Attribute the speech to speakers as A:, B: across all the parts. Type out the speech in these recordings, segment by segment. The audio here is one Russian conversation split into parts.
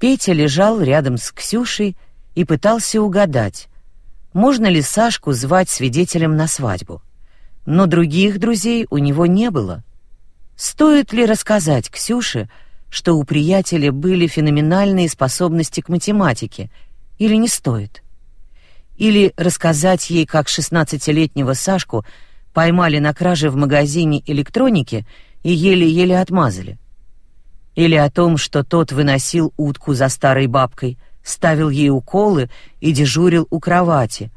A: Петя лежал рядом с Ксюшей и пытался угадать, можно ли Сашку звать свидетелем на свадьбу. Но других друзей у него не было. Стоит ли рассказать Ксюше, что у приятеля были феноменальные способности к математике, или не стоит? Или рассказать ей, как шестнадцатилетнего Сашку поймали на краже в магазине электроники и еле-еле отмазали? Или о том, что тот выносил утку за старой бабкой, ставил ей уколы и дежурил у кровати,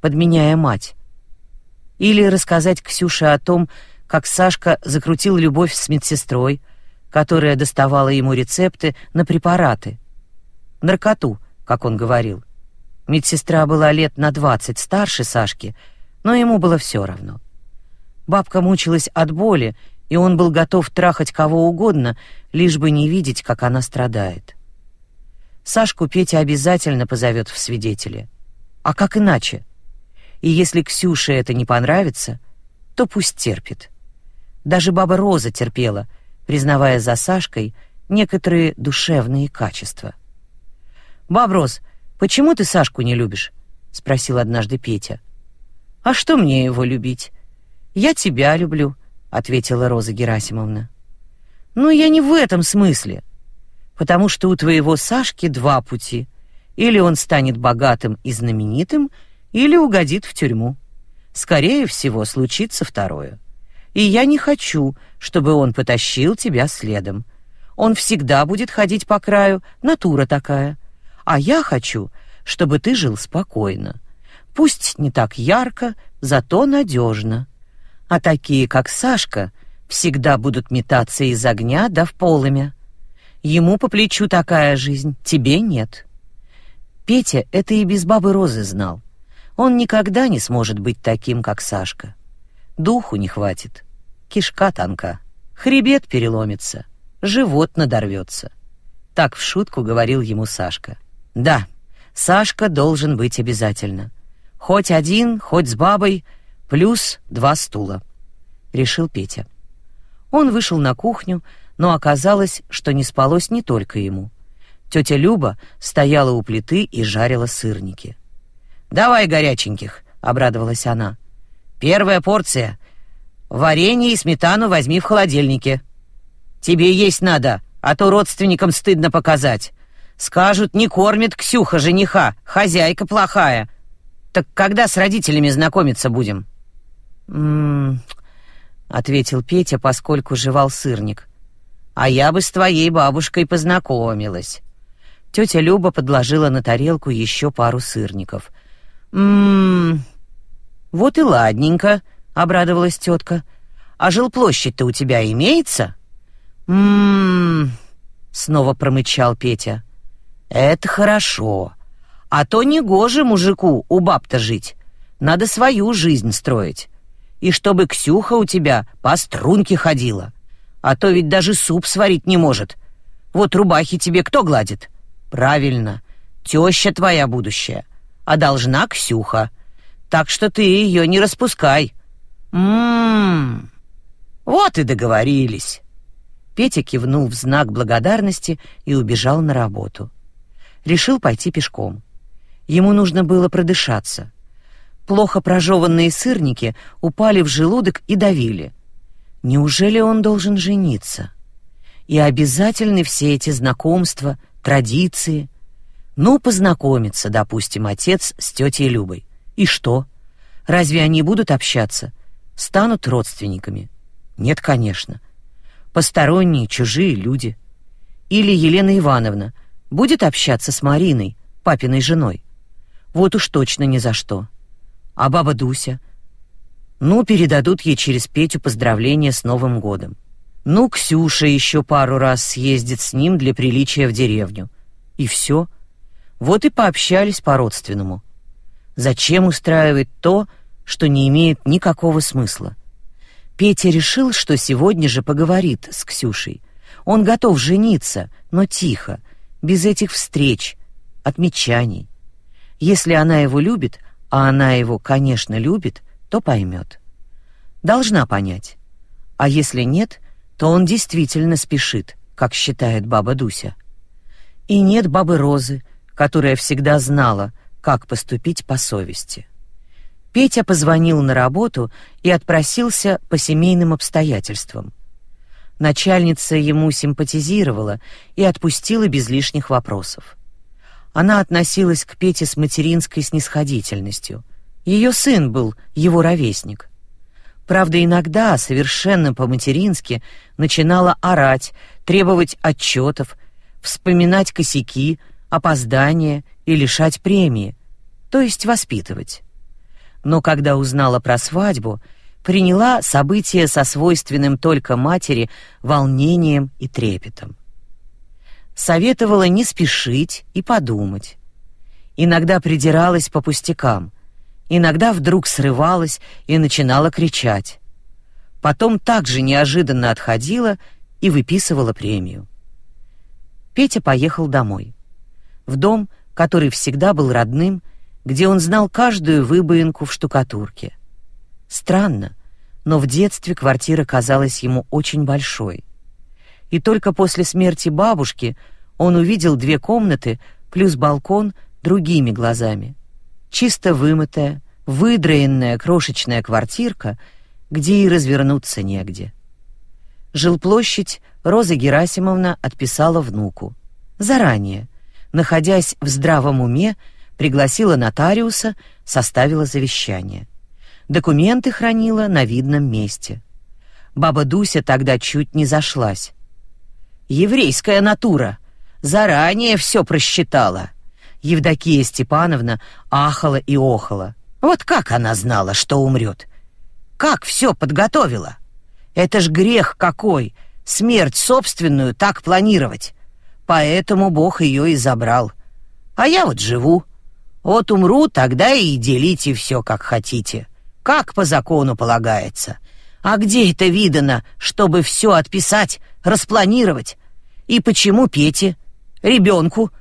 A: подменяя мать? Или рассказать Ксюше о том, как Сашка закрутил любовь с медсестрой, которая доставала ему рецепты на препараты. Наркоту, как он говорил. Медсестра была лет на двадцать старше Сашки, но ему было все равно. Бабка мучилась от боли, и он был готов трахать кого угодно, лишь бы не видеть, как она страдает. Сашку Петя обязательно позовет в свидетели. А как иначе? И если Ксюше это не понравится, то пусть терпит. Даже баба Роза терпела — признавая за Сашкой некоторые душевные качества. «Баброс, почему ты Сашку не любишь?» — спросил однажды Петя. «А что мне его любить? Я тебя люблю», — ответила Роза Герасимовна. «Ну, я не в этом смысле. Потому что у твоего Сашки два пути. Или он станет богатым и знаменитым, или угодит в тюрьму. Скорее всего, случится второе и я не хочу, чтобы он потащил тебя следом. Он всегда будет ходить по краю, натура такая. А я хочу, чтобы ты жил спокойно. Пусть не так ярко, зато надежно. А такие, как Сашка, всегда будут метаться из огня да в полымя. Ему по плечу такая жизнь, тебе нет. Петя это и без бабы Розы знал. Он никогда не сможет быть таким, как Сашка. Духу не хватит. Кишка тонка. Хребет переломится. Живот надорвется. Так в шутку говорил ему Сашка. Да, Сашка должен быть обязательно. Хоть один, хоть с бабой, плюс два стула. Решил Петя. Он вышел на кухню, но оказалось, что не спалось не только ему. Тетя Люба стояла у плиты и жарила сырники. «Давай горяченьких», — обрадовалась она. Первая порция. Варенье и сметану возьми в холодильнике. Тебе есть надо, а то родственникам стыдно показать. Скажут, не кормит Ксюха жениха, хозяйка плохая. Так когда с родителями знакомиться будем? М-м, ответил Петя, поскольку жевал сырник. А я бы с твоей бабушкой познакомилась. Тетя Люба подложила на тарелку еще пару сырников. М-м, вот и ладненько, обрадовалась тетка. А жилплощадь-то у тебя имеется? Мм, снова промычал Петя. Это хорошо. А то не гоже мужику у баб-то жить. Надо свою жизнь строить. И чтобы Ксюха у тебя по струнке ходила. А то ведь даже суп сварить не может. Вот рубахи тебе кто гладит? Правильно, теща твоя будущая. А должна Ксюха. Так что ты ее не распускай. Мм. Вот и договорились. Петя кивнул в знак благодарности и убежал на работу. Решил пойти пешком. Ему нужно было продышаться. Плохо прожеванные сырники упали в желудок и давили. Неужели он должен жениться? И обязательны все эти знакомства, традиции. Ну, познакомиться, допустим, отец с тетей Любой. И что? Разве они будут общаться? Станут родственниками? Нет, конечно. Посторонние, чужие люди. Или Елена Ивановна будет общаться с Мариной, папиной женой? Вот уж точно ни за что. А баба Дуся? Ну, передадут ей через Петю поздравления с Новым годом. Ну, Ксюша еще пару раз съездит с ним для приличия в деревню. И все. Вот и пообщались по-родственному. Зачем устраивать то, что не имеет никакого смысла? Петя решил, что сегодня же поговорит с Ксюшей. Он готов жениться, но тихо, без этих встреч, отмечаний. Если она его любит, а она его, конечно, любит, то поймет. Должна понять. А если нет, то он действительно спешит, как считает баба Дуся. И нет бабы Розы, которая всегда знала, как поступить по совести. Петя позвонил на работу и отпросился по семейным обстоятельствам. Начальница ему симпатизировала и отпустила без лишних вопросов. Она относилась к Пете с материнской снисходительностью. Ее сын был его ровесник. Правда, иногда, совершенно по-матерински, начинала орать, требовать отчетов, вспоминать косяки, опоздания и лишать премии, то есть воспитывать. Но когда узнала про свадьбу, приняла события со свойственным только матери волнением и трепетом. Советовала не спешить и подумать. Иногда придиралась по пустякам, иногда вдруг срывалась и начинала кричать. Потом также неожиданно отходила и выписывала премию. Петя поехал домой. В дом, который всегда был родным, где он знал каждую выбоинку в штукатурке. Странно, но в детстве квартира казалась ему очень большой. И только после смерти бабушки он увидел две комнаты плюс балкон другими глазами. Чисто вымытая, выдраенная крошечная квартирка, где и развернуться негде. Жилплощадь Роза Герасимовна отписала внуку. Заранее, находясь в здравом уме, пригласила нотариуса, составила завещание. Документы хранила на видном месте. Баба Дуся тогда чуть не зашлась. Еврейская натура заранее все просчитала. Евдокия Степановна ахала и охала. Вот как она знала, что умрет? Как все подготовила? Это ж грех какой, смерть собственную так планировать. Поэтому Бог ее и забрал. А я вот живу. Вот умру, тогда и делите все, как хотите. Как по закону полагается. А где это видано, чтобы все отписать, распланировать? И почему Пете, ребенку,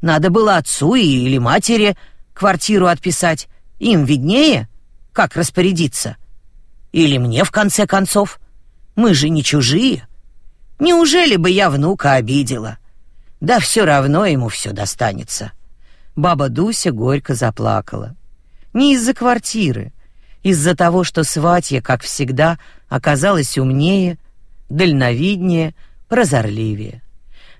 A: надо было отцу или матери квартиру отписать? Им виднее, как распорядиться. Или мне, в конце концов? Мы же не чужие. Неужели бы я внука обидела? Да все равно ему все достанется. Баба Дуся горько заплакала. Не из-за квартиры, из-за того, что сватья, как всегда, оказалась умнее, дальновиднее, прозорливее.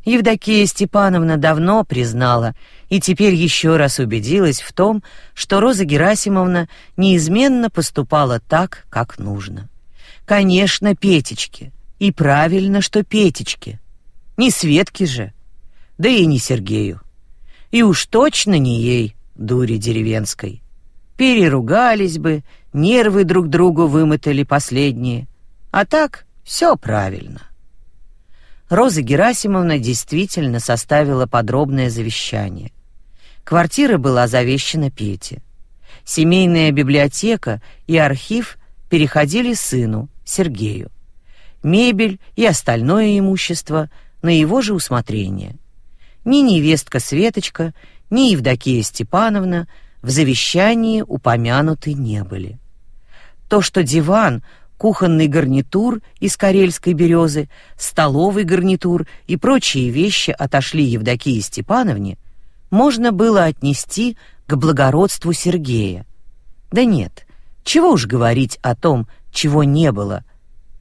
A: Евдокия Степановна давно признала и теперь еще раз убедилась в том, что Роза Герасимовна неизменно поступала так, как нужно. Конечно, Петечке. И правильно, что Петечке. Не Светке же. Да и не Сергею. И уж точно не ей, дуре деревенской. Переругались бы, нервы друг другу вымотали последние. А так все правильно. Роза Герасимовна действительно составила подробное завещание. Квартира была завещана Пете. Семейная библиотека и архив переходили сыну, Сергею. Мебель и остальное имущество на его же усмотрение — ни невестка Светочка, ни Евдокия Степановна в завещании упомянуты не были. То, что диван, кухонный гарнитур из карельской березы, столовый гарнитур и прочие вещи отошли Евдокии Степановне, можно было отнести к благородству Сергея. Да нет, чего уж говорить о том, чего не было.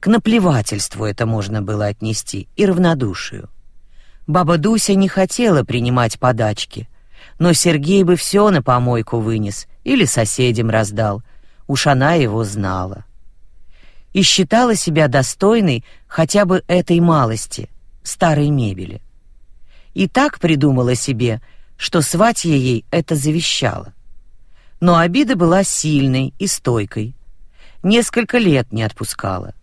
A: К наплевательству это можно было отнести и равнодушию. Баба Дуся не хотела принимать подачки, но Сергей бы все на помойку вынес или соседям раздал. Уж она его знала. И считала себя достойной хотя бы этой малости, старой мебели. И так придумала себе, что сватья ей это завещала. Но обида была сильной и стойкой. Несколько лет не отпускала.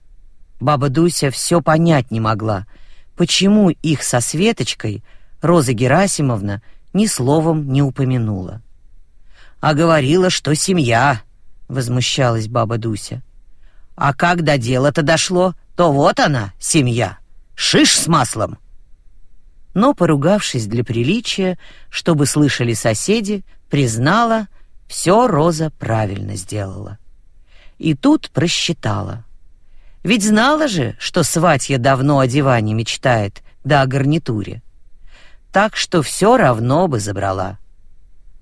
A: Баба Дуся все понять не могла — почему их со Светочкой Роза Герасимовна ни словом не упомянула. «А говорила, что семья», — возмущалась баба Дуся. «А как до дела-то дошло, то вот она, семья. Шиш с маслом». Но, поругавшись для приличия, чтобы слышали соседи, признала, все Роза правильно сделала. И тут просчитала. Ведь знала же, что сватья давно о диване мечтает, да о гарнитуре. так что все равно бы забрала.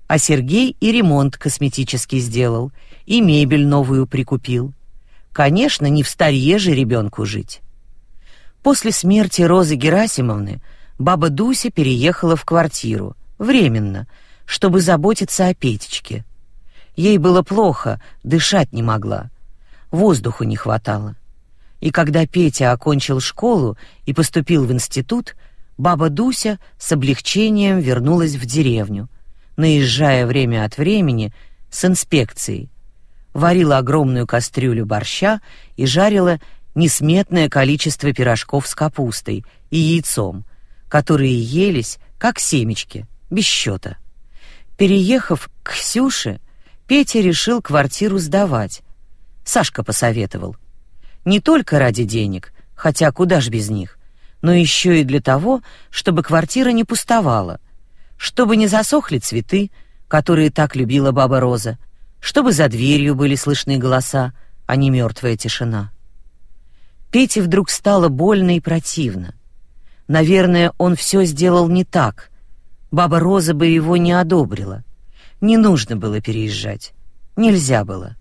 A: А Сергей и ремонт косметический сделал, и мебель новую прикупил. Конечно, не в старье же ребенку жить. После смерти Розы Герасимовны баба Дуся переехала в квартиру, временно, чтобы заботиться о Петечке. Ей было плохо, дышать не могла. Воздуху не хватало. И когда Петя окончил школу и поступил в институт, баба Дуся с облегчением вернулась в деревню, наезжая время от времени с инспекцией. Варила огромную кастрюлю борща и жарила несметное количество пирожков с капустой и яйцом, которые елись как семечки, без счета. Переехав к Ксюше, Петя решил квартиру сдавать. Сашка посоветовал. Не только ради денег, хотя куда ж без них, но еще и для того, чтобы квартира не пустовала, чтобы не засохли цветы, которые так любила баба Роза, чтобы за дверью были слышны голоса, а не мертвая тишина. Пете вдруг стало больно и противно. Наверное, он все сделал не так. Баба Роза бы его не одобрила. Не нужно было переезжать. Нельзя было.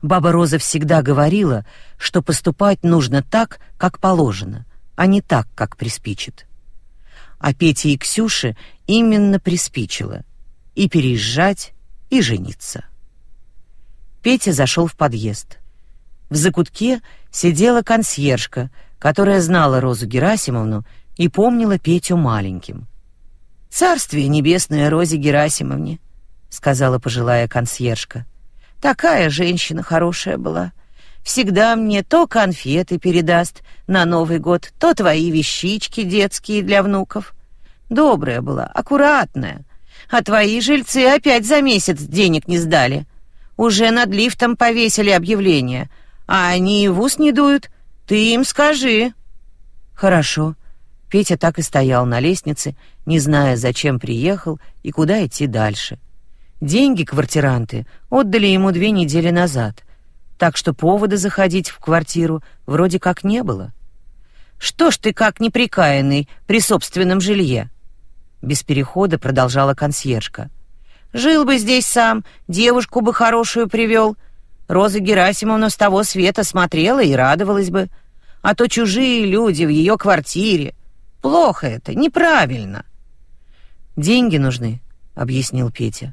A: Баба Роза всегда говорила, что поступать нужно так, как положено, а не так, как приспичит. А Пете и Ксюше именно приспичило и переезжать, и жениться. Петя зашел в подъезд. В закутке сидела консьержка, которая знала Розу Герасимовну и помнила Петю маленьким. «Царствие небесное Розе Герасимовне», — сказала пожилая консьержка. Такая женщина хорошая была. Всегда мне то конфеты передаст на Новый год, то твои вещички детские для внуков. Добрая была, аккуратная. А твои жильцы опять за месяц денег не сдали. Уже над лифтом повесили объявление, а они и в ус не дуют. Ты им скажи. Хорошо. Петя так и стоял на лестнице, не зная, зачем приехал и куда идти дальше. Деньги квартиранты отдали ему две недели назад, так что повода заходить в квартиру вроде как не было. «Что ж ты как неприкаянный при собственном жилье?» Без перехода продолжала консьержка. «Жил бы здесь сам, девушку бы хорошую привел. Роза Герасимовна с того света смотрела и радовалась бы. А то чужие люди в ее квартире. Плохо это, неправильно». «Деньги нужны», — объяснил Петя.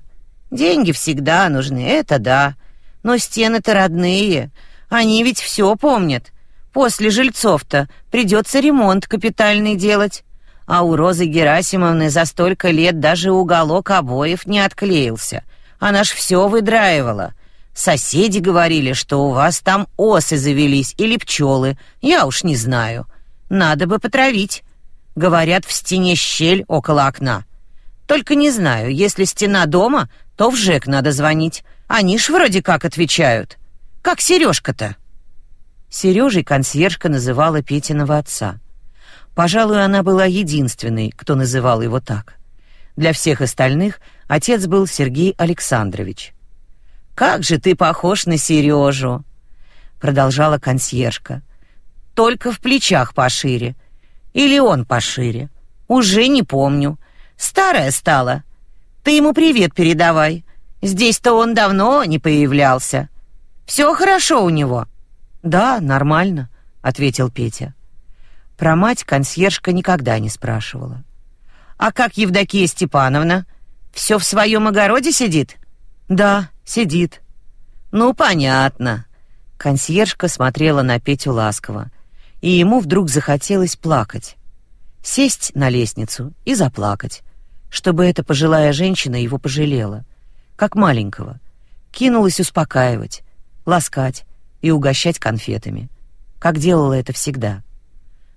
A: Деньги всегда нужны, это да. Но стены-то родные. Они ведь все помнят. После жильцов-то придется ремонт капитальный делать. А у Розы Герасимовны за столько лет даже уголок обоев не отклеился. Она ж все выдраивала. Соседи говорили, что у вас там осы завелись или пчелы. Я уж не знаю. Надо бы потравить. Говорят, в стене щель около окна. Только не знаю, если стена дома, то в ЖЭК надо звонить. Они ж вроде как отвечают. Как Сережка-то?» Сережей консьержка называла Петиного отца. Пожалуй, она была единственной, кто называл его так. Для всех остальных отец был Сергей Александрович. «Как же ты похож на Сережу!» Продолжала консьержка. «Только в плечах пошире. Или он пошире. Уже не помню. Старая стала. Ты ему привет передавай. Здесь-то он давно не появлялся. Все хорошо у него. Да, нормально, ответил Петя. Про мать консьержка никогда не спрашивала. А как Евдокия Степановна? Все в своем огороде сидит? Да, сидит. Ну, понятно. Консьержка смотрела на Петю ласково, и ему вдруг захотелось плакать. Сесть на лестницу и заплакать чтобы эта пожилая женщина его пожалела, как маленького, кинулась успокаивать, ласкать и угощать конфетами, как делала это всегда.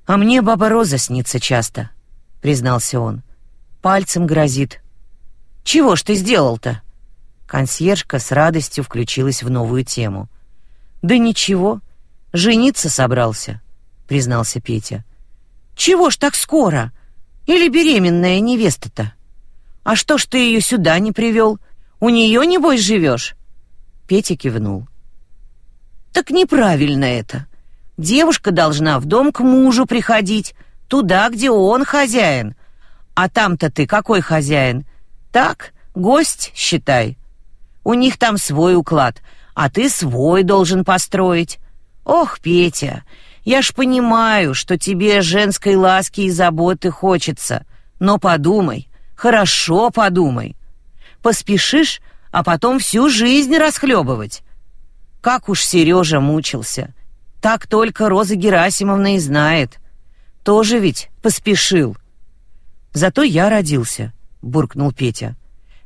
A: «А мне баба Роза снится часто», — признался он. Пальцем грозит. «Чего ж ты сделал-то?» Консьержка с радостью включилась в новую тему. «Да ничего, жениться собрался», — признался Петя. «Чего ж так скоро? Или беременная невеста-то?» «А что ж ты ее сюда не привел? У нее, небось, живешь?» Петя кивнул. «Так неправильно это. Девушка должна в дом к мужу приходить, туда, где он хозяин. А там-то ты какой хозяин? Так, гость, считай. У них там свой уклад, а ты свой должен построить. Ох, Петя, я ж понимаю, что тебе женской ласки и заботы хочется, но подумай, хорошо подумай. Поспешишь, а потом всю жизнь расхлебывать. Как уж Сережа мучился. Так только Роза Герасимовна и знает. Тоже ведь поспешил. Зато я родился, буркнул Петя.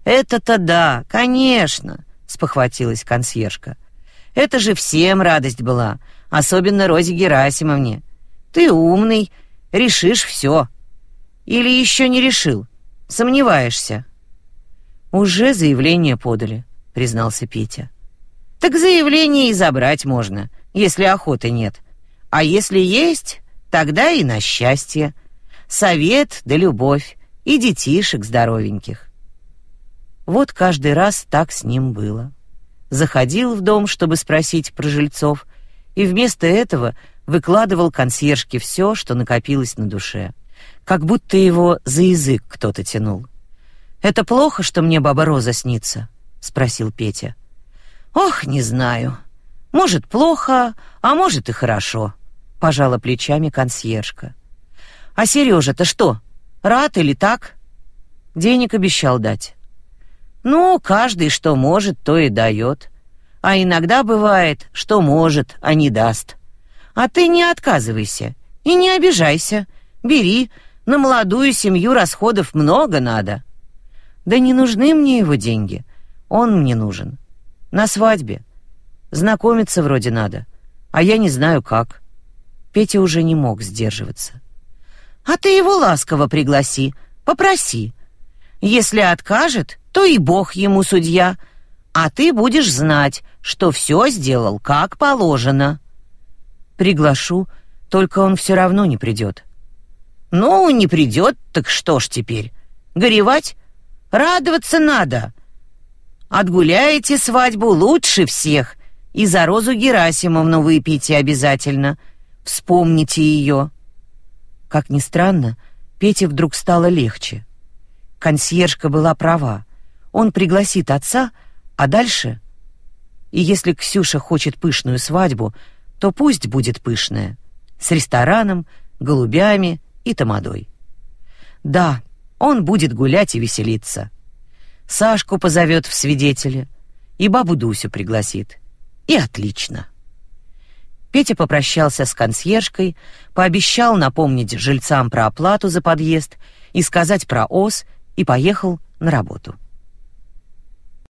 A: Это-то да, конечно, спохватилась консьержка. Это же всем радость была, особенно Розе Герасимовне. Ты умный, решишь все. Или еще не решил? Сомневаешься? Уже заявление подали, признался Петя. Так заявление и забрать можно, если охоты нет. А если есть, тогда и на счастье. Совет да любовь, и детишек здоровеньких. Вот каждый раз так с ним было. Заходил в дом, чтобы спросить про жильцов, и вместо этого выкладывал консьержке все, что накопилось на душе, как будто его за язык кто-то тянул. «Это плохо, что мне баба Роза снится?» — спросил Петя. «Ох, не знаю. Может, плохо, а может и хорошо», — пожала плечами консьержка. «А Сережа-то что, рад или так?» Денег обещал дать. «Ну, каждый что может, то и дает. А иногда бывает, что может, а не даст. А ты не отказывайся и не обижайся. Бери, на молодую семью расходов много надо». «Да не нужны мне его деньги. Он мне нужен. На свадьбе. Знакомиться вроде надо, а я не знаю как. Петя уже не мог сдерживаться. А ты его ласково пригласи, попроси. Если откажет, то и Бог ему судья, а ты будешь знать, что все сделал как положено. Приглашу, только он все равно не придет. Ну, не придет, так что ж теперь? Горевать? Радоваться надо. Отгуляете свадьбу лучше всех, и за Розу Герасимовну выпейте обязательно. Вспомните ее». Как ни странно, Пете вдруг стало легче. Консьержка была права. Он пригласит отца, а дальше... И если Ксюша хочет пышную свадьбу, то пусть будет пышная. С рестораном, голубями и тамадой. Да, он будет гулять и веселиться. Сашку позовет в свидетели, и бабу Дусю пригласит. И отлично. Петя попрощался с консьержкой, пообещал напомнить жильцам про оплату за подъезд и сказать про ОС и поехал на работу.